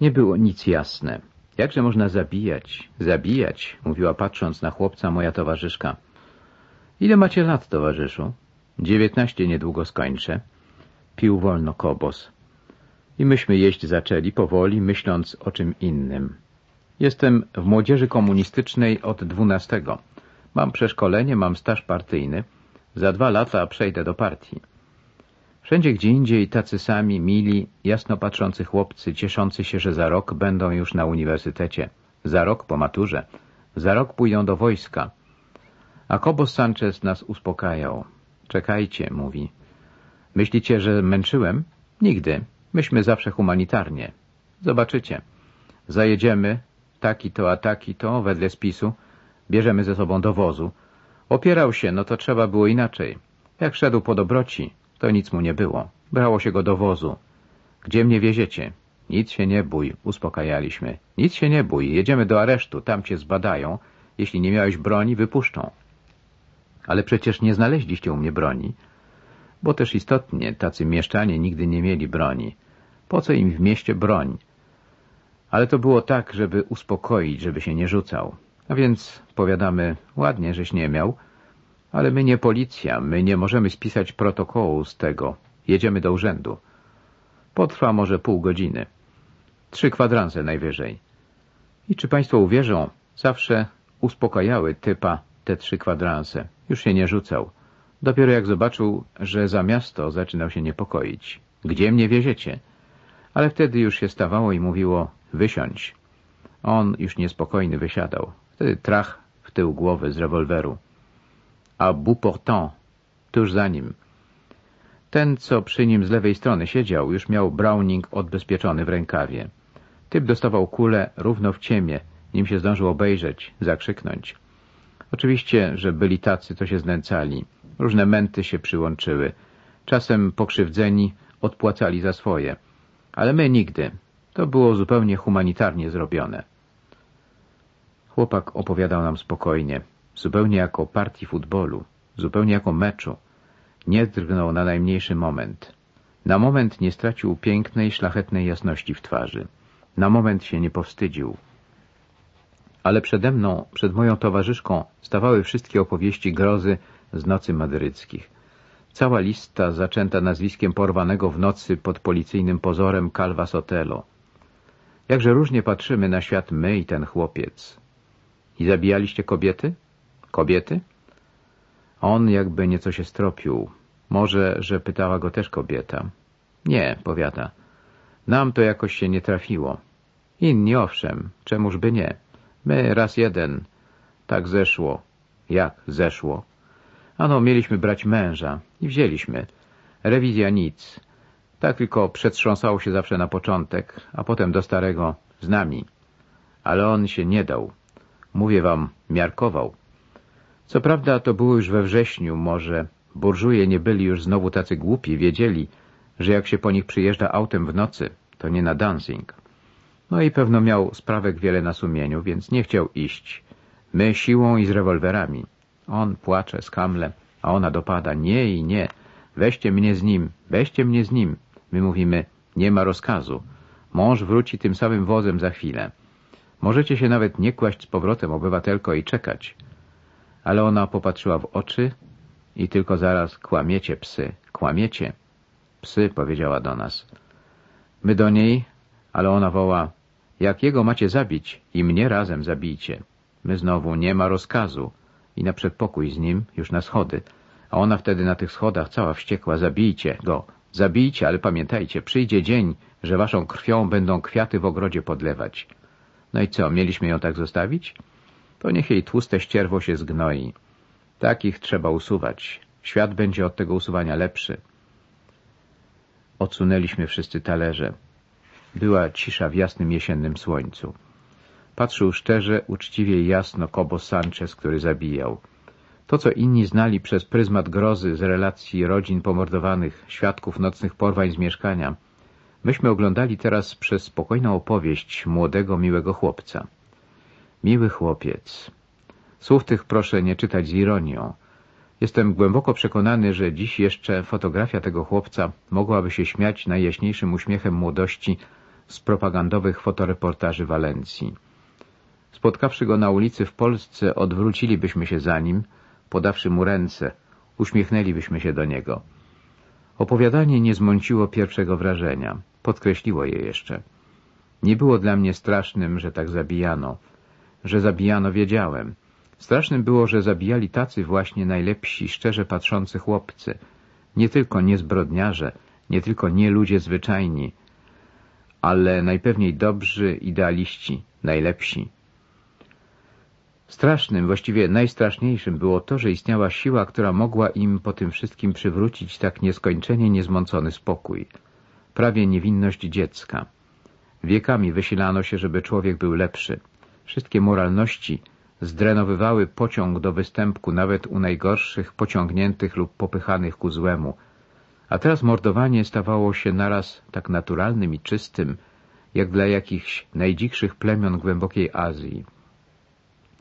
Nie było nic jasne. Jakże można zabijać, zabijać, mówiła patrząc na chłopca moja towarzyszka. Ile macie lat, towarzyszu? Dziewiętnaście niedługo skończę. Pił wolno kobos. I myśmy jeść zaczęli powoli, myśląc o czym innym. Jestem w młodzieży komunistycznej od dwunastego. Mam przeszkolenie, mam staż partyjny. Za dwa lata przejdę do partii. Wszędzie gdzie indziej tacy sami, mili, jasno patrzący chłopcy, cieszący się, że za rok będą już na uniwersytecie. Za rok po maturze. Za rok pójdą do wojska. A Kobos Sanchez nas uspokajał. Czekajcie, mówi. Myślicie, że męczyłem? Nigdy. Myśmy zawsze humanitarnie. Zobaczycie. Zajedziemy, taki to, a taki to, wedle spisu. Bierzemy ze sobą do wozu. Opierał się, no to trzeba było inaczej. Jak szedł po dobroci, to nic mu nie było. Brało się go do wozu. Gdzie mnie wieziecie? Nic się nie bój, uspokajaliśmy. Nic się nie bój, jedziemy do aresztu, tam cię zbadają. Jeśli nie miałeś broni, wypuszczą. Ale przecież nie znaleźliście u mnie broni. Bo też istotnie, tacy mieszczanie nigdy nie mieli broni. Po co im w mieście broń? Ale to było tak, żeby uspokoić, żeby się nie rzucał. A więc powiadamy, ładnie, żeś nie miał, ale my nie policja, my nie możemy spisać protokołu z tego. Jedziemy do urzędu. Potrwa może pół godziny. Trzy kwadranse najwyżej. I czy państwo uwierzą, zawsze uspokajały typa te trzy kwadranse. Już się nie rzucał. Dopiero jak zobaczył, że za miasto zaczynał się niepokoić. Gdzie mnie wieziecie? Ale wtedy już się stawało i mówiło, wysiądź. On już niespokojny wysiadał. Wtedy trach w tył głowy z rewolweru. A bout portant, tuż za nim. Ten, co przy nim z lewej strony siedział, już miał Browning odbezpieczony w rękawie. Typ dostawał kulę równo w ciemię, nim się zdążył obejrzeć, zakrzyknąć. Oczywiście, że byli tacy, to się znęcali. Różne męty się przyłączyły. Czasem pokrzywdzeni odpłacali za swoje. Ale my nigdy. To było zupełnie humanitarnie zrobione. Chłopak opowiadał nam spokojnie, zupełnie jako partii futbolu, zupełnie jako meczu. Nie drgnął na najmniejszy moment. Na moment nie stracił pięknej, szlachetnej jasności w twarzy. Na moment się nie powstydził. Ale przede mną, przed moją towarzyszką, stawały wszystkie opowieści grozy z nocy madryckich. Cała lista zaczęta nazwiskiem porwanego w nocy pod policyjnym pozorem Calva Sotelo. Jakże różnie patrzymy na świat my i ten chłopiec. I zabijaliście kobiety? Kobiety? On jakby nieco się stropił. Może, że pytała go też kobieta. Nie, powiada. Nam to jakoś się nie trafiło. Inni owszem, czemuż by nie. My raz jeden. Tak zeszło. Jak zeszło? Ano, mieliśmy brać męża i wzięliśmy. Rewizja nic. Tak tylko przetrząsało się zawsze na początek, a potem do starego z nami. Ale on się nie dał. Mówię wam, miarkował. Co prawda to było już we wrześniu, może burżuje nie byli już znowu tacy głupi, wiedzieli, że jak się po nich przyjeżdża autem w nocy, to nie na dancing. No i pewno miał sprawek wiele na sumieniu, więc nie chciał iść. My siłą i z rewolwerami. On płacze, skamle, a ona dopada. Nie i nie. Weźcie mnie z nim, weźcie mnie z nim. My mówimy, nie ma rozkazu. Mąż wróci tym samym wozem za chwilę. Możecie się nawet nie kłaść z powrotem, obywatelko, i czekać. Ale ona popatrzyła w oczy i tylko zaraz kłamiecie, psy, kłamiecie. Psy, powiedziała do nas. My do niej, ale ona woła, jak jego macie zabić i mnie razem zabijcie. My znowu, nie ma rozkazu. I na przedpokój z nim, już na schody. A ona wtedy na tych schodach cała wściekła, zabijcie go, zabijcie, ale pamiętajcie, przyjdzie dzień, że waszą krwią będą kwiaty w ogrodzie podlewać. No i co, mieliśmy ją tak zostawić? To niech jej tłuste ścierwo się zgnoi. Takich trzeba usuwać. Świat będzie od tego usuwania lepszy. Odsunęliśmy wszyscy talerze. Była cisza w jasnym jesiennym słońcu. Patrzył szczerze, uczciwie i jasno Kobo Sanchez, który zabijał. To, co inni znali przez pryzmat grozy z relacji rodzin pomordowanych, świadków nocnych porwań z mieszkania, myśmy oglądali teraz przez spokojną opowieść młodego, miłego chłopca. Miły chłopiec. Słów tych proszę nie czytać z ironią. Jestem głęboko przekonany, że dziś jeszcze fotografia tego chłopca mogłaby się śmiać najjaśniejszym uśmiechem młodości z propagandowych fotoreportaży Walencji. Spotkawszy go na ulicy w Polsce, odwrócilibyśmy się za nim, podawszy mu ręce, uśmiechnęlibyśmy się do niego. Opowiadanie nie zmąciło pierwszego wrażenia, podkreśliło je jeszcze. Nie było dla mnie strasznym, że tak zabijano. Że zabijano wiedziałem. Strasznym było, że zabijali tacy właśnie najlepsi, szczerze patrzący chłopcy. Nie tylko niezbrodniarze, nie tylko nie ludzie zwyczajni, ale najpewniej dobrzy idealiści, najlepsi. Strasznym, właściwie najstraszniejszym było to, że istniała siła, która mogła im po tym wszystkim przywrócić tak nieskończenie niezmącony spokój. Prawie niewinność dziecka. Wiekami wysilano się, żeby człowiek był lepszy. Wszystkie moralności zdrenowywały pociąg do występku nawet u najgorszych, pociągniętych lub popychanych ku złemu. A teraz mordowanie stawało się naraz tak naturalnym i czystym, jak dla jakichś najdzikszych plemion głębokiej Azji.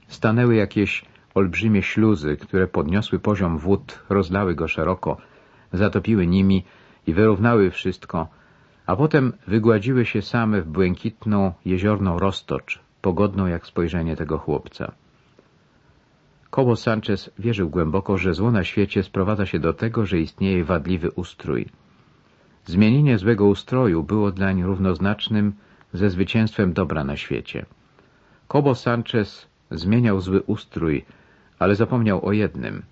Stanęły jakieś olbrzymie śluzy, które podniosły poziom wód, rozlały go szeroko, zatopiły nimi i wyrównały wszystko, a potem wygładziły się same w błękitną, jeziorną roztocz, pogodną jak spojrzenie tego chłopca. Koło Sanchez wierzył głęboko, że zło na świecie sprowadza się do tego, że istnieje wadliwy ustrój. Zmienienie złego ustroju było dlań równoznacznym ze zwycięstwem dobra na świecie. Kobo Sanchez zmieniał zły ustrój, ale zapomniał o jednym,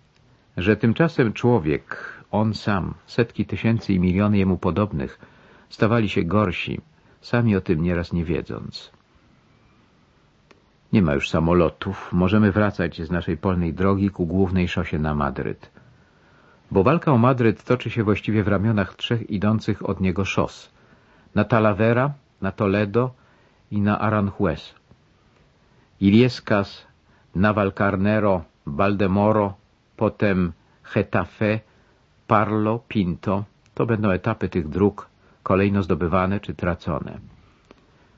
że tymczasem człowiek, on sam, setki tysięcy i miliony jemu podobnych, stawali się gorsi, sami o tym nieraz nie wiedząc. Nie ma już samolotów, możemy wracać z naszej polnej drogi ku głównej szosie na Madryt. Bo walka o Madryt toczy się właściwie w ramionach trzech idących od niego szos. Na Talavera, na Toledo i na Aranjuez. Iliescas, Navalcarnero, Baldemoro, potem Getafe, Parlo, Pinto, to będą etapy tych dróg, kolejno zdobywane czy tracone.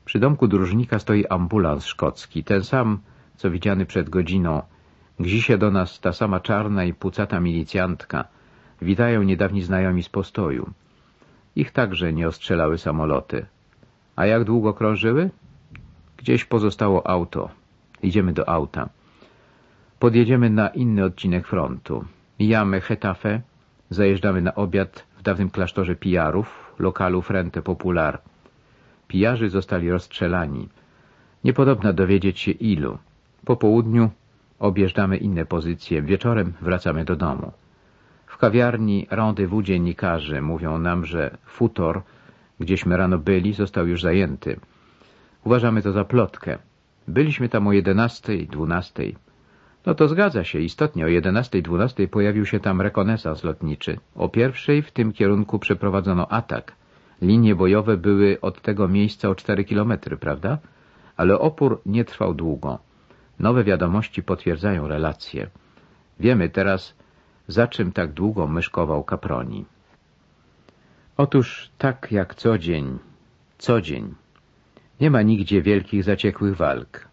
Przy domku dróżnika stoi ambulans szkocki, ten sam, co widziany przed godziną. Gzi się do nas ta sama czarna i pucata milicjantka. Witają niedawni znajomi z postoju. Ich także nie ostrzelały samoloty. A jak długo krążyły? Gdzieś pozostało auto. Idziemy do auta. Podjedziemy na inny odcinek frontu. Mijamy Hetafe, zajeżdżamy na obiad w dawnym klasztorze pijarów, lokalu Frente Popular. Pijarzy zostali rozstrzelani. Niepodobna dowiedzieć się ilu. Po południu objeżdżamy inne pozycje, wieczorem wracamy do domu. W kawiarni rendezvous dziennikarzy mówią nam, że futor, gdzieśmy rano byli, został już zajęty. Uważamy to za plotkę. Byliśmy tam o jedenastej, dwunastej. No to zgadza się. Istotnie o jedenastej, dwunastej pojawił się tam rekonesans lotniczy. O pierwszej w tym kierunku przeprowadzono atak. Linie bojowe były od tego miejsca o cztery kilometry, prawda? Ale opór nie trwał długo. Nowe wiadomości potwierdzają relacje. Wiemy teraz, za czym tak długo myszkował Caproni. Otóż tak jak co dzień, co dzień. Nie ma nigdzie wielkich, zaciekłych walk.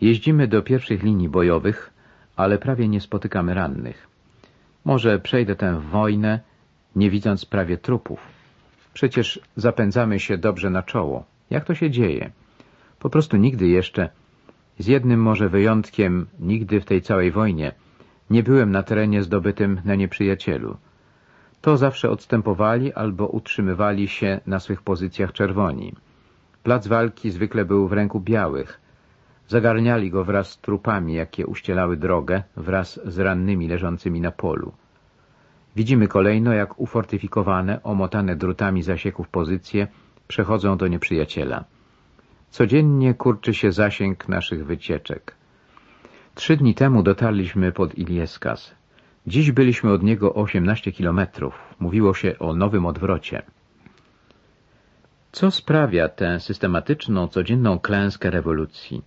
Jeździmy do pierwszych linii bojowych, ale prawie nie spotykamy rannych. Może przejdę tę wojnę, nie widząc prawie trupów. Przecież zapędzamy się dobrze na czoło. Jak to się dzieje? Po prostu nigdy jeszcze, z jednym może wyjątkiem, nigdy w tej całej wojnie, nie byłem na terenie zdobytym na nieprzyjacielu. To zawsze odstępowali albo utrzymywali się na swych pozycjach czerwoni. Plac walki zwykle był w ręku białych. Zagarniali go wraz z trupami, jakie uścielały drogę, wraz z rannymi leżącymi na polu. Widzimy kolejno, jak ufortyfikowane, omotane drutami zasieków pozycje przechodzą do nieprzyjaciela. Codziennie kurczy się zasięg naszych wycieczek. Trzy dni temu dotarliśmy pod Ilieskas. Dziś byliśmy od niego 18 kilometrów. Mówiło się o nowym odwrocie. Co sprawia tę systematyczną, codzienną klęskę rewolucji?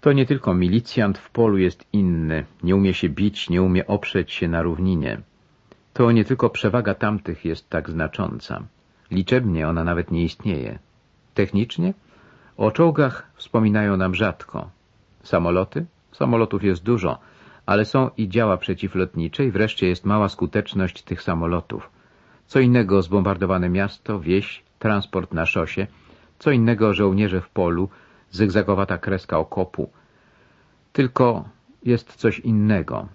To nie tylko milicjant w polu jest inny, nie umie się bić, nie umie oprzeć się na równinie. To nie tylko przewaga tamtych jest tak znacząca. Liczebnie ona nawet nie istnieje. Technicznie? O czołgach wspominają nam rzadko. Samoloty? Samolotów jest dużo, ale są i działa przeciwlotnicze i wreszcie jest mała skuteczność tych samolotów. Co innego zbombardowane miasto, wieś, transport na szosie, Co innego żołnierze w polu, zygzakowata kreska okopu. Tylko jest coś innego.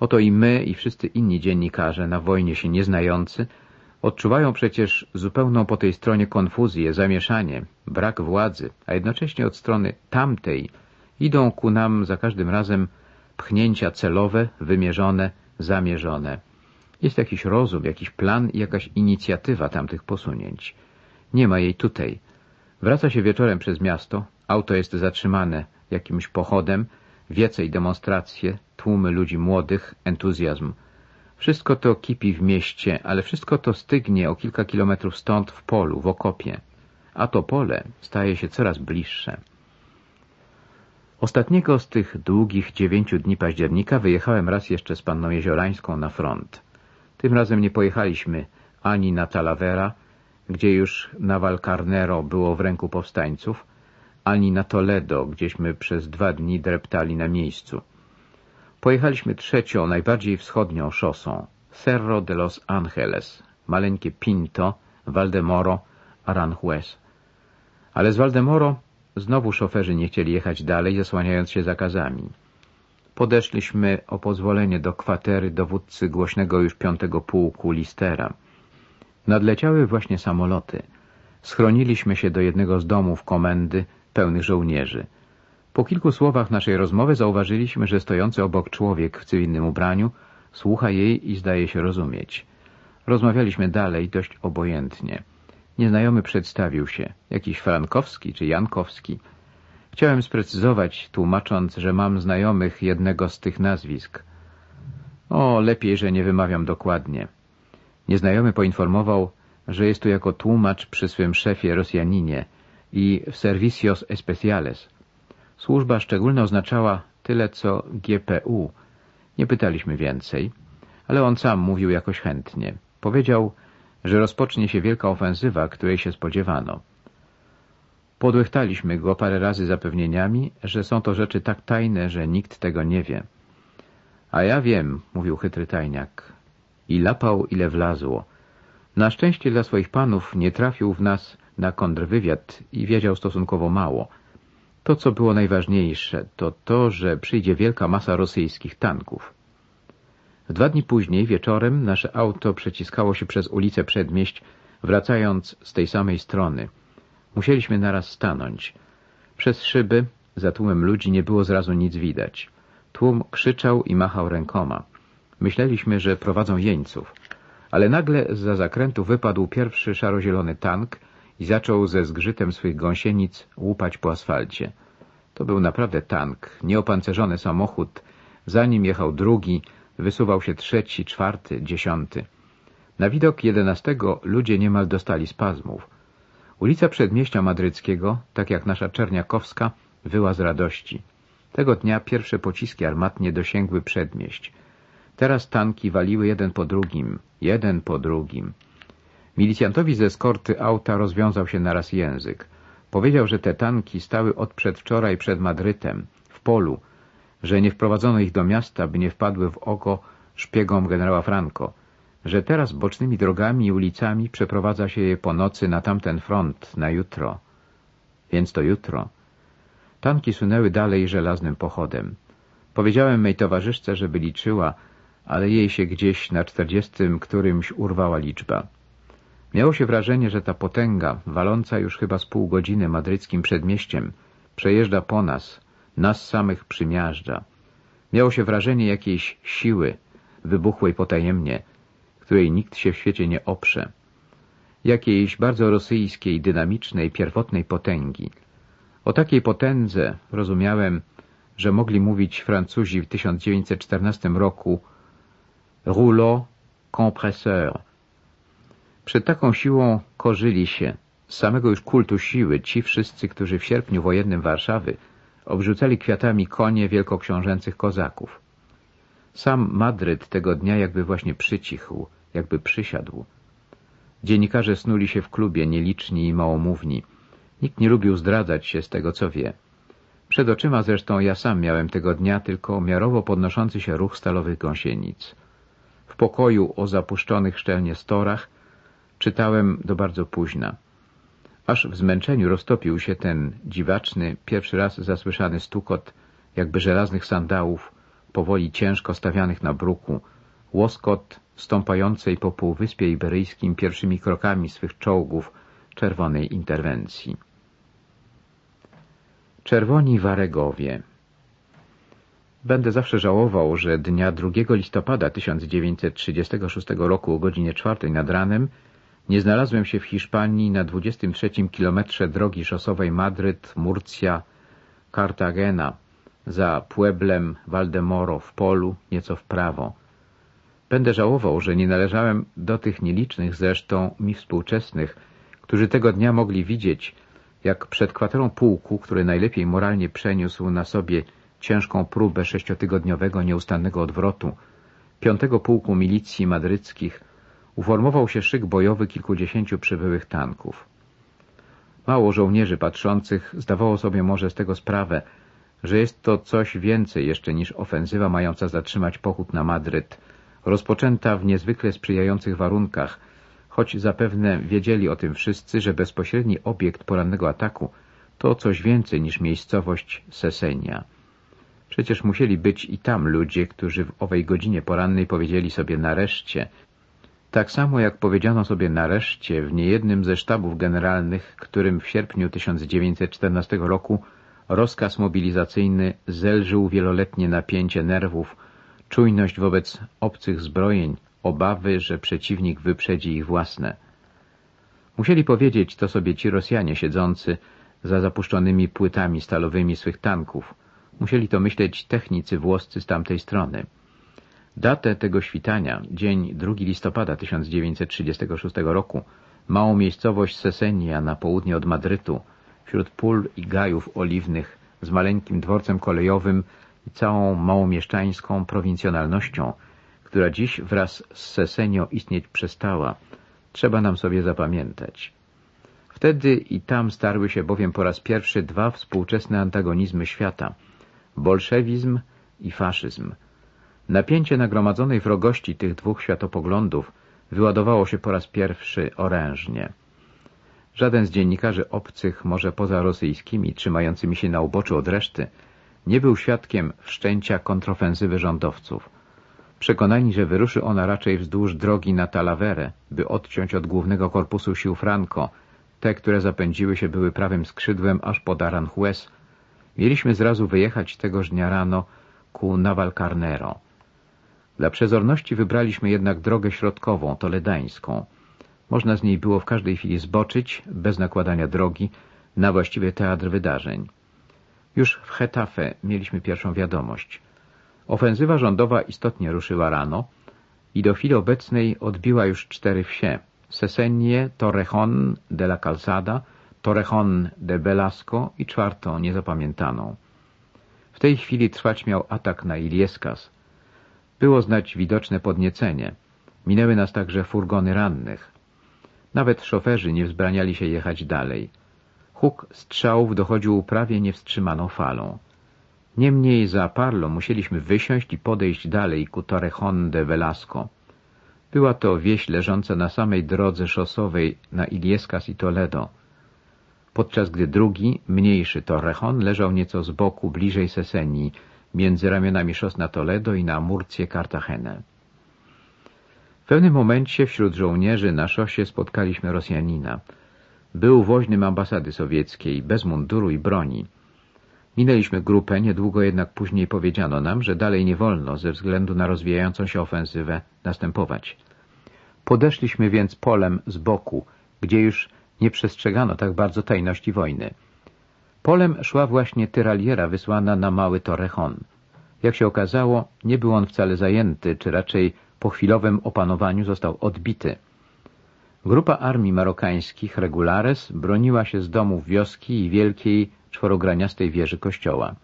Oto i my, i wszyscy inni dziennikarze, na wojnie się nieznający, odczuwają przecież zupełną po tej stronie konfuzję, zamieszanie, brak władzy, a jednocześnie od strony tamtej idą ku nam za każdym razem pchnięcia celowe, wymierzone, zamierzone. Jest jakiś rozum, jakiś plan i jakaś inicjatywa tamtych posunięć. Nie ma jej tutaj. Wraca się wieczorem przez miasto, auto jest zatrzymane jakimś pochodem, wiece i demonstracje, tłumy ludzi młodych, entuzjazm. Wszystko to kipi w mieście, ale wszystko to stygnie o kilka kilometrów stąd w polu, w okopie. A to pole staje się coraz bliższe. Ostatniego z tych długich dziewięciu dni października wyjechałem raz jeszcze z panną Jeziorańską na front. Tym razem nie pojechaliśmy ani na Talavera, gdzie już Naval Carnero było w ręku powstańców, ani na Toledo, gdzieśmy przez dwa dni dreptali na miejscu. Pojechaliśmy trzecią, najbardziej wschodnią szosą, Cerro de los Angeles, maleńkie Pinto, Valdemoro, Aranjuez. Ale z Valdemoro znowu szoferzy nie chcieli jechać dalej, zasłaniając się zakazami. Podeszliśmy o pozwolenie do kwatery dowódcy głośnego już piątego pułku Listera. Nadleciały właśnie samoloty. Schroniliśmy się do jednego z domów komendy, pełnych żołnierzy. Po kilku słowach naszej rozmowy zauważyliśmy, że stojący obok człowiek w cywilnym ubraniu słucha jej i zdaje się rozumieć. Rozmawialiśmy dalej dość obojętnie. Nieznajomy przedstawił się, jakiś Frankowski czy Jankowski. Chciałem sprecyzować, tłumacząc, że mam znajomych jednego z tych nazwisk. O, lepiej, że nie wymawiam dokładnie. Nieznajomy poinformował, że jest tu jako tłumacz przy swym szefie Rosjaninie i Servicios Especiales. Służba szczególna oznaczała tyle, co GPU. Nie pytaliśmy więcej, ale on sam mówił jakoś chętnie. Powiedział, że rozpocznie się wielka ofensywa, której się spodziewano. Podłychtaliśmy go parę razy zapewnieniami, że są to rzeczy tak tajne, że nikt tego nie wie. A ja wiem, mówił chytry tajniak. I lapał, ile wlazło. Na szczęście dla swoich panów nie trafił w nas na kontrwywiad i wiedział stosunkowo mało. To, co było najważniejsze, to to, że przyjdzie wielka masa rosyjskich tanków. Dwa dni później, wieczorem, nasze auto przeciskało się przez ulicę Przedmieść, wracając z tej samej strony. Musieliśmy naraz stanąć. Przez szyby, za tłumem ludzi, nie było zrazu nic widać. Tłum krzyczał i machał rękoma. Myśleliśmy, że prowadzą jeńców. Ale nagle za zakrętu wypadł pierwszy szarozielony tank i zaczął ze zgrzytem swych gąsienic łupać po asfalcie. To był naprawdę tank, nieopancerzony samochód. Za nim jechał drugi, wysuwał się trzeci, czwarty, dziesiąty. Na widok jedenastego ludzie niemal dostali spazmów. Ulica Przedmieścia Madryckiego, tak jak nasza Czerniakowska, wyła z radości. Tego dnia pierwsze pociski armatnie dosięgły Przedmieść. Teraz tanki waliły jeden po drugim, jeden po drugim. Milicjantowi ze skorty auta rozwiązał się naraz język. Powiedział, że te tanki stały od przedwczoraj przed Madrytem, w polu, że nie wprowadzono ich do miasta, by nie wpadły w oko szpiegom generała Franco, że teraz bocznymi drogami i ulicami przeprowadza się je po nocy na tamten front, na jutro. Więc to jutro. Tanki sunęły dalej żelaznym pochodem. Powiedziałem mej towarzyszce, żeby liczyła, ale jej się gdzieś na czterdziestym którymś urwała liczba. Miało się wrażenie, że ta potęga, waląca już chyba z pół godziny madryckim przedmieściem, przejeżdża po nas, nas samych przymiażdża. Miało się wrażenie jakiejś siły, wybuchłej potajemnie, której nikt się w świecie nie oprze. Jakiejś bardzo rosyjskiej, dynamicznej, pierwotnej potęgi. O takiej potędze rozumiałem, że mogli mówić Francuzi w 1914 roku rouleau compresseur. Przed taką siłą korzyli się z samego już kultu siły ci wszyscy, którzy w sierpniu wojennym Warszawy obrzucali kwiatami konie wielkoksiążęcych kozaków. Sam Madryt tego dnia jakby właśnie przycichł, jakby przysiadł. Dziennikarze snuli się w klubie, nieliczni i małomówni. Nikt nie lubił zdradzać się z tego, co wie. Przed oczyma zresztą ja sam miałem tego dnia tylko miarowo podnoszący się ruch stalowych gąsienic. W pokoju o zapuszczonych szczelnie storach czytałem do bardzo późna. aż w zmęczeniu roztopił się ten dziwaczny, pierwszy raz zasłyszany stukot jakby żelaznych sandałów, powoli ciężko stawianych na bruku, łoskot stąpającej po Półwyspie Iberyjskim pierwszymi krokami swych czołgów czerwonej interwencji. Czerwoni Waregowie Będę zawsze żałował, że dnia 2 listopada 1936 roku o godzinie 4 nad ranem nie znalazłem się w Hiszpanii na 23 kilometrze drogi szosowej Madryt-Murcia-Cartagena za Pueblem Valdemoro w polu, nieco w prawo. Będę żałował, że nie należałem do tych nielicznych zresztą mi współczesnych, którzy tego dnia mogli widzieć, jak przed kwaterą pułku, który najlepiej moralnie przeniósł na sobie ciężką próbę sześciotygodniowego nieustannego odwrotu, piątego pułku milicji madryckich, uformował się szyk bojowy kilkudziesięciu przybyłych tanków. Mało żołnierzy patrzących zdawało sobie może z tego sprawę, że jest to coś więcej jeszcze niż ofensywa mająca zatrzymać pochód na Madryt, rozpoczęta w niezwykle sprzyjających warunkach, choć zapewne wiedzieli o tym wszyscy, że bezpośredni obiekt porannego ataku to coś więcej niż miejscowość Sesenia. Przecież musieli być i tam ludzie, którzy w owej godzinie porannej powiedzieli sobie nareszcie, tak samo jak powiedziano sobie nareszcie w niejednym ze sztabów generalnych, którym w sierpniu 1914 roku rozkaz mobilizacyjny zelżył wieloletnie napięcie nerwów, czujność wobec obcych zbrojeń, obawy, że przeciwnik wyprzedzi ich własne. Musieli powiedzieć to sobie ci Rosjanie siedzący za zapuszczonymi płytami stalowymi swych tanków. Musieli to myśleć technicy włoscy z tamtej strony. Datę tego świtania, dzień 2 listopada 1936 roku, małą miejscowość Sesenia na południe od Madrytu, wśród pól i gajów oliwnych, z maleńkim dworcem kolejowym i całą małomieszczańską prowincjonalnością, która dziś wraz z Sesenio istnieć przestała, trzeba nam sobie zapamiętać. Wtedy i tam starły się bowiem po raz pierwszy dwa współczesne antagonizmy świata – bolszewizm i faszyzm. Napięcie nagromadzonej wrogości tych dwóch światopoglądów wyładowało się po raz pierwszy orężnie. Żaden z dziennikarzy obcych, może poza rosyjskimi, trzymającymi się na uboczu od reszty, nie był świadkiem wszczęcia kontrofensywy rządowców. Przekonani, że wyruszy ona raczej wzdłuż drogi na Talaverę, by odciąć od głównego korpusu sił Franco, te, które zapędziły się były prawym skrzydłem aż pod Aranjuez, mieliśmy zrazu wyjechać tegoż dnia rano ku Navalcarnero. Dla przezorności wybraliśmy jednak drogę środkową, toledańską. Można z niej było w każdej chwili zboczyć, bez nakładania drogi, na właściwy teatr wydarzeń. Już w Hetafe mieliśmy pierwszą wiadomość. Ofensywa rządowa istotnie ruszyła rano i do chwili obecnej odbiła już cztery wsie. Sesenie, Torrejon de la Calzada, Torrejon de Velasco i czwartą niezapamiętaną. W tej chwili trwać miał atak na Ilieskas. Było znać widoczne podniecenie. Minęły nas także furgony rannych. Nawet szoferzy nie wzbraniali się jechać dalej. Huk strzałów dochodził prawie niewstrzymaną falą. Niemniej za Parlo musieliśmy wysiąść i podejść dalej ku Torrejon de Velasco. Była to wieś leżąca na samej drodze szosowej na Iliescas i Toledo, podczas gdy drugi, mniejszy Torrejon leżał nieco z boku, bliżej Sesenii, między ramionami szos na Toledo i na Murcję Cartagena. W pewnym momencie wśród żołnierzy na szosie spotkaliśmy Rosjanina. Był woźnym ambasady sowieckiej, bez munduru i broni. Minęliśmy grupę, niedługo jednak później powiedziano nam, że dalej nie wolno, ze względu na rozwijającą się ofensywę, następować. Podeszliśmy więc polem z boku, gdzie już nie przestrzegano tak bardzo tajności wojny. Polem szła właśnie tyraliera wysłana na mały Torrejon. Jak się okazało, nie był on wcale zajęty, czy raczej po chwilowym opanowaniu został odbity. Grupa armii marokańskich Regulares broniła się z domów wioski i wielkiej, czworograniastej wieży kościoła.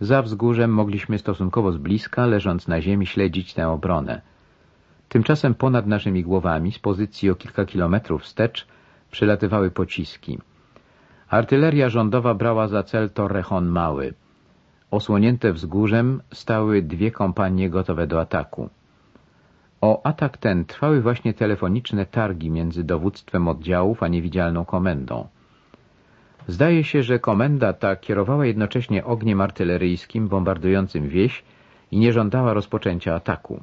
Za wzgórzem mogliśmy stosunkowo z bliska, leżąc na ziemi, śledzić tę obronę. Tymczasem ponad naszymi głowami, z pozycji o kilka kilometrów wstecz, przelatywały pociski. Artyleria rządowa brała za cel Torrejon Mały. Osłonięte wzgórzem stały dwie kompanie gotowe do ataku. O atak ten trwały właśnie telefoniczne targi między dowództwem oddziałów a niewidzialną komendą. Zdaje się, że komenda ta kierowała jednocześnie ogniem artyleryjskim bombardującym wieś i nie żądała rozpoczęcia ataku.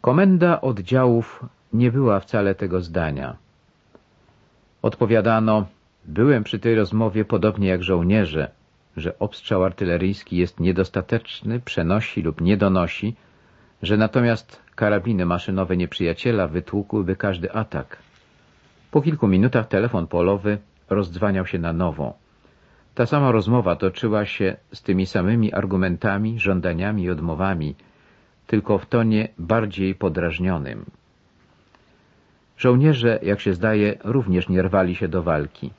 Komenda oddziałów nie była wcale tego zdania. Odpowiadano, byłem przy tej rozmowie podobnie jak żołnierze, że obstrzał artyleryjski jest niedostateczny, przenosi lub nie donosi, że natomiast karabiny maszynowe nieprzyjaciela wytłukłyby każdy atak. Po kilku minutach telefon polowy rozdzwaniał się na nowo. Ta sama rozmowa toczyła się z tymi samymi argumentami, żądaniami i odmowami, tylko w tonie bardziej podrażnionym. Żołnierze, jak się zdaje, również nie rwali się do walki.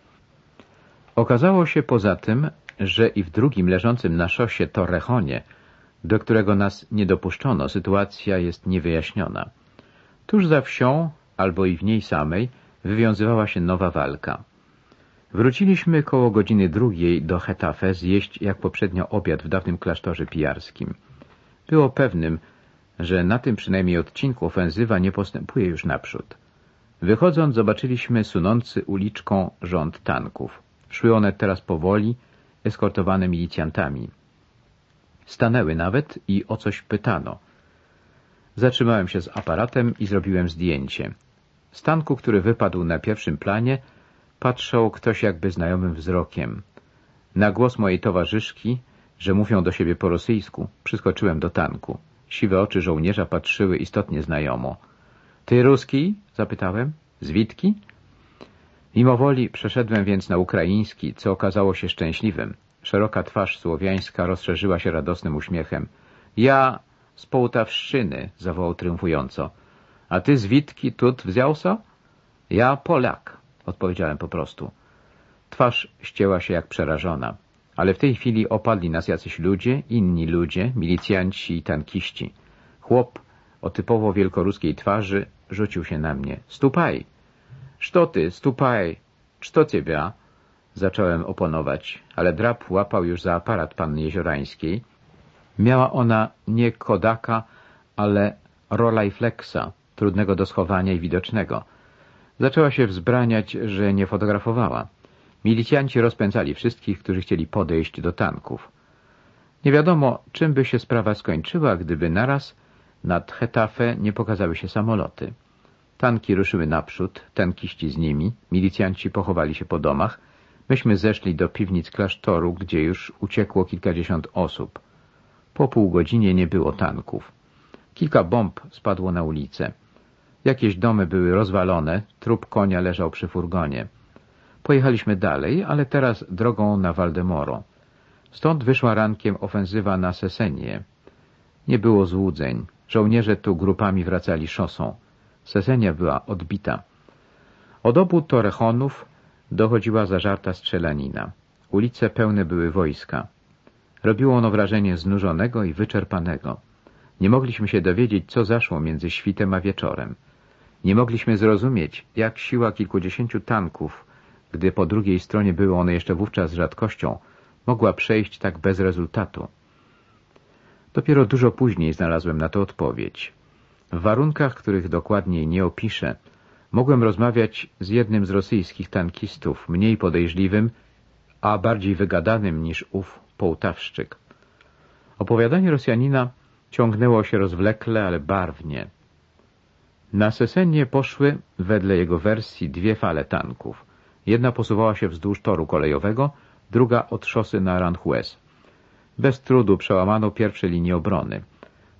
Okazało się poza tym, że i w drugim leżącym na szosie Torrejonie, do którego nas nie dopuszczono, sytuacja jest niewyjaśniona. Tuż za wsią, albo i w niej samej, wywiązywała się nowa walka. Wróciliśmy koło godziny drugiej do Hetafe zjeść jak poprzednio obiad w dawnym klasztorze pijarskim. Było pewnym, że na tym przynajmniej odcinku ofensywa nie postępuje już naprzód. Wychodząc zobaczyliśmy sunący uliczką rząd tanków. Szły one teraz powoli, eskortowane milicjantami. Stanęły nawet i o coś pytano. Zatrzymałem się z aparatem i zrobiłem zdjęcie. Z tanku, który wypadł na pierwszym planie, patrzał ktoś jakby znajomym wzrokiem. Na głos mojej towarzyszki, że mówią do siebie po rosyjsku, przyskoczyłem do tanku. Siwe oczy żołnierza patrzyły istotnie znajomo. — Ty ruski? — zapytałem. — Z Witki? Mimo woli przeszedłem więc na ukraiński, co okazało się szczęśliwym. Szeroka twarz słowiańska rozszerzyła się radosnym uśmiechem. — Ja z Połtawszczyny — zawołał triumfująco. — A ty z Witki tut wziąłso? — Ja Polak — odpowiedziałem po prostu. Twarz ścięła się jak przerażona. Ale w tej chwili opadli nas jacyś ludzie, inni ludzie, milicjanci i tankiści. Chłop o typowo wielkoruskiej twarzy rzucił się na mnie. — Stupaj! — Szto ty, stupaj! Czto ciebie? Zacząłem oponować, ale drap łapał już za aparat panny Jeziorańskiej. Miała ona nie Kodaka, ale Rolleiflexa, trudnego do schowania i widocznego. Zaczęła się wzbraniać, że nie fotografowała. Milicjanci rozpędzali wszystkich, którzy chcieli podejść do tanków. Nie wiadomo, czym by się sprawa skończyła, gdyby naraz nad Hetafe nie pokazały się samoloty. Tanki ruszyły naprzód, tankiści z nimi, milicjanci pochowali się po domach. Myśmy zeszli do piwnic klasztoru, gdzie już uciekło kilkadziesiąt osób. Po pół godzinie nie było tanków. Kilka bomb spadło na ulicę. Jakieś domy były rozwalone, trup konia leżał przy furgonie. Pojechaliśmy dalej, ale teraz drogą na Waldemoro. Stąd wyszła rankiem ofensywa na Sesenię. Nie było złudzeń. Żołnierze tu grupami wracali szosą. Sesenia była odbita. Od obu Torechonów dochodziła zażarta strzelanina. Ulice pełne były wojska. Robiło ono wrażenie znużonego i wyczerpanego. Nie mogliśmy się dowiedzieć, co zaszło między świtem a wieczorem. Nie mogliśmy zrozumieć, jak siła kilkudziesięciu tanków, gdy po drugiej stronie były one jeszcze wówczas rzadkością, mogła przejść tak bez rezultatu. Dopiero dużo później znalazłem na to odpowiedź. W warunkach, których dokładniej nie opiszę, mogłem rozmawiać z jednym z rosyjskich tankistów, mniej podejrzliwym, a bardziej wygadanym niż ów Połtawszczyk. Opowiadanie Rosjanina ciągnęło się rozwlekle, ale barwnie. Na Sesenie poszły, wedle jego wersji, dwie fale tanków. Jedna posuwała się wzdłuż toru kolejowego, druga od szosy na Aranjuez. Bez trudu przełamano pierwsze linie obrony.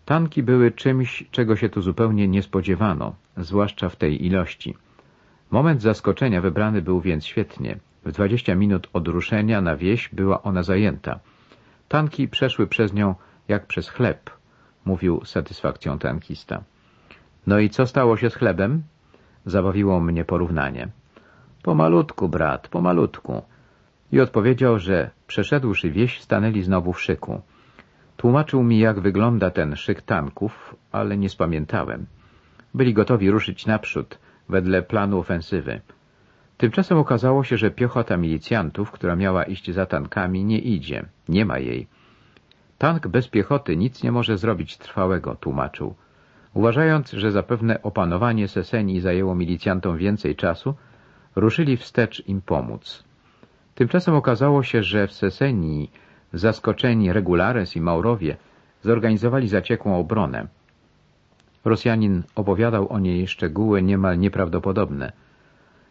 Tanki były czymś, czego się tu zupełnie nie spodziewano, zwłaszcza w tej ilości. Moment zaskoczenia wybrany był więc świetnie. W dwadzieścia minut od ruszenia na wieś była ona zajęta. Tanki przeszły przez nią jak przez chleb, mówił satysfakcją tankista. No i co stało się z chlebem? Zabawiło mnie porównanie. Pomalutku, brat, pomalutku. I odpowiedział, że przeszedłszy wieś, stanęli znowu w szyku. Tłumaczył mi, jak wygląda ten szyk tanków, ale nie spamiętałem. Byli gotowi ruszyć naprzód, wedle planu ofensywy. Tymczasem okazało się, że piechota milicjantów, która miała iść za tankami, nie idzie. Nie ma jej. Tank bez piechoty nic nie może zrobić trwałego, tłumaczył. Uważając, że zapewne opanowanie Sesenii zajęło milicjantom więcej czasu, ruszyli wstecz im pomóc. Tymczasem okazało się, że w Sesenii zaskoczeni Regulares i Maurowie zorganizowali zaciekłą obronę. Rosjanin opowiadał o niej szczegóły niemal nieprawdopodobne.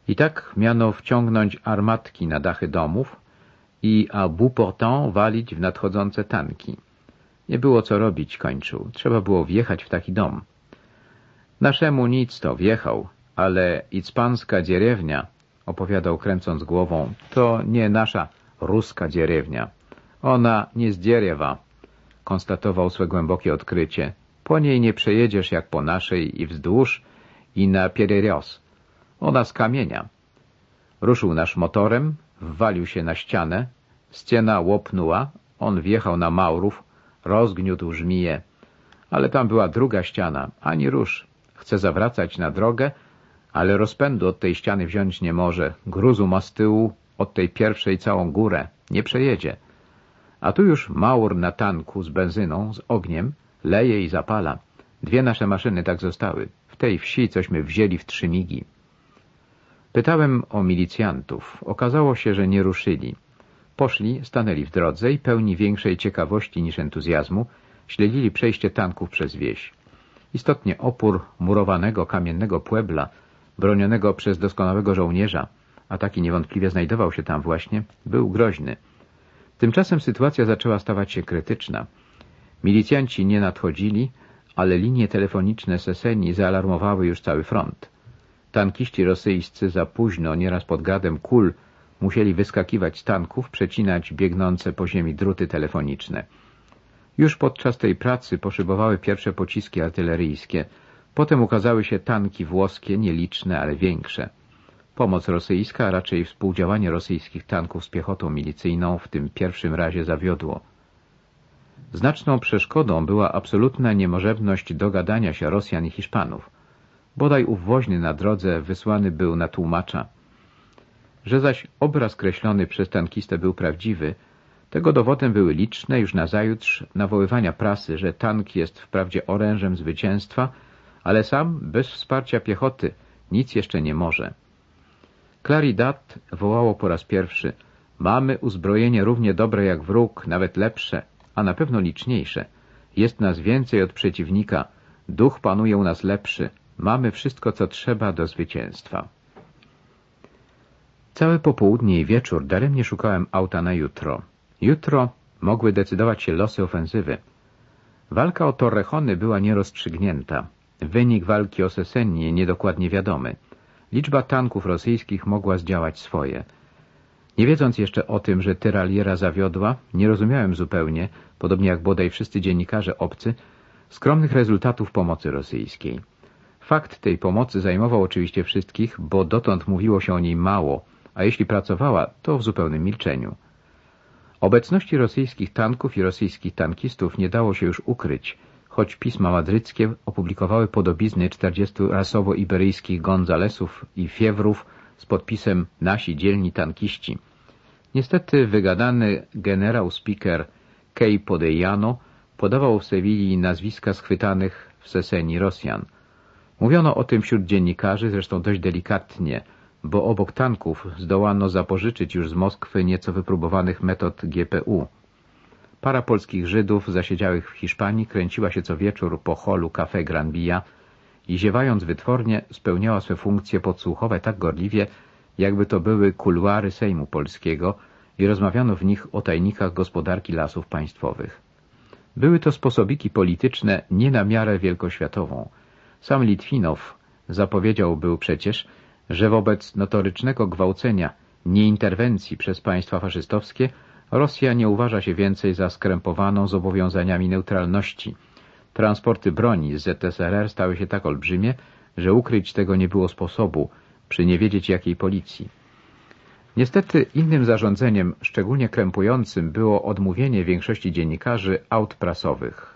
I tak miano wciągnąć armatki na dachy domów i a bout portant walić w nadchodzące tanki. Nie było co robić, kończył. Trzeba było wjechać w taki dom. Naszemu nic to, wjechał, ale icpanska dzierewnia, opowiadał kręcąc głową, to nie nasza ruska dzierewnia. Ona nie z dzierewa, konstatował swe głębokie odkrycie. Po niej nie przejedziesz jak po naszej i wzdłuż i na Piererios. Ona z kamienia. Ruszył nasz motorem, wwalił się na ścianę, ściana łopnęła, on wjechał na Maurów, rozgniótł żmiję. Ale tam była druga ściana, ani rusz. Chce zawracać na drogę, ale rozpędu od tej ściany wziąć nie może. Gruzu ma z tyłu od tej pierwszej całą górę. Nie przejedzie. A tu już Maur na tanku z benzyną, z ogniem, leje i zapala. Dwie nasze maszyny tak zostały. W tej wsi cośmy wzięli w trzy migi. Pytałem o milicjantów. Okazało się, że nie ruszyli. Poszli, stanęli w drodze i pełni większej ciekawości niż entuzjazmu śledzili przejście tanków przez wieś. Istotnie opór murowanego kamiennego puebla, bronionego przez doskonałego żołnierza, a taki niewątpliwie znajdował się tam właśnie, był groźny. Tymczasem sytuacja zaczęła stawać się krytyczna. Milicjanci nie nadchodzili, ale linie telefoniczne Seseni zaalarmowały już cały front. Tankiści rosyjscy za późno, nieraz pod gadem kul, musieli wyskakiwać z tanków, przecinać biegnące po ziemi druty telefoniczne. Już podczas tej pracy poszybowały pierwsze pociski artyleryjskie. Potem ukazały się tanki włoskie, nieliczne, ale większe. Pomoc rosyjska, a raczej współdziałanie rosyjskich tanków z piechotą milicyjną w tym pierwszym razie zawiodło. Znaczną przeszkodą była absolutna niemożebność dogadania się Rosjan i Hiszpanów. Bodaj ów woźny na drodze wysłany był na tłumacza. Że zaś obraz kreślony przez tankistę był prawdziwy, tego dowodem były liczne już nazajutrz nawoływania prasy, że tank jest wprawdzie orężem zwycięstwa, ale sam, bez wsparcia piechoty, nic jeszcze nie może. Claridad wołało po raz pierwszy Mamy uzbrojenie równie dobre jak wróg, nawet lepsze, a na pewno liczniejsze. Jest nas więcej od przeciwnika, duch panuje u nas lepszy, mamy wszystko, co trzeba do zwycięstwa. Całe popołudnie i wieczór daremnie szukałem auta na jutro. Jutro mogły decydować się losy ofensywy. Walka o Torrejony była nierozstrzygnięta. Wynik walki o Sesenię niedokładnie wiadomy. Liczba tanków rosyjskich mogła zdziałać swoje. Nie wiedząc jeszcze o tym, że tyraliera zawiodła, nie rozumiałem zupełnie, podobnie jak bodaj wszyscy dziennikarze obcy, skromnych rezultatów pomocy rosyjskiej. Fakt tej pomocy zajmował oczywiście wszystkich, bo dotąd mówiło się o niej mało, a jeśli pracowała, to w zupełnym milczeniu. Obecności rosyjskich tanków i rosyjskich tankistów nie dało się już ukryć, choć pisma madryckie opublikowały podobizny 40 rasowo-iberyjskich Gonzalesów i Fiewrów z podpisem Nasi dzielni tankiści. Niestety wygadany generał speaker Kej Podejano podawał w Sewilli nazwiska schwytanych w Seseni Rosjan. Mówiono o tym wśród dziennikarzy, zresztą dość delikatnie, bo obok tanków zdołano zapożyczyć już z Moskwy nieco wypróbowanych metod GPU. Para polskich Żydów zasiedziałych w Hiszpanii kręciła się co wieczór po holu Café Gran Via i ziewając wytwornie spełniała swe funkcje podsłuchowe tak gorliwie, jakby to były kuluary Sejmu Polskiego i rozmawiano w nich o tajnikach gospodarki lasów państwowych. Były to sposobiki polityczne nie na miarę wielkoświatową. Sam Litwinow zapowiedział był przecież, że wobec notorycznego gwałcenia nieinterwencji przez państwa faszystowskie Rosja nie uważa się więcej za skrępowaną zobowiązaniami neutralności. Transporty broni z ZSRR stały się tak olbrzymie, że ukryć tego nie było sposobu, przy nie wiedzieć jakiej policji. Niestety innym zarządzeniem, szczególnie krępującym, było odmówienie większości dziennikarzy aut prasowych.